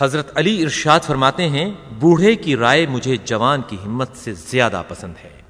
حضرت علی ارشاد فرماتے ہیں، بوڑھے کی رائے مجھے جوان کی ہمت سے زیادہ پسند ہے۔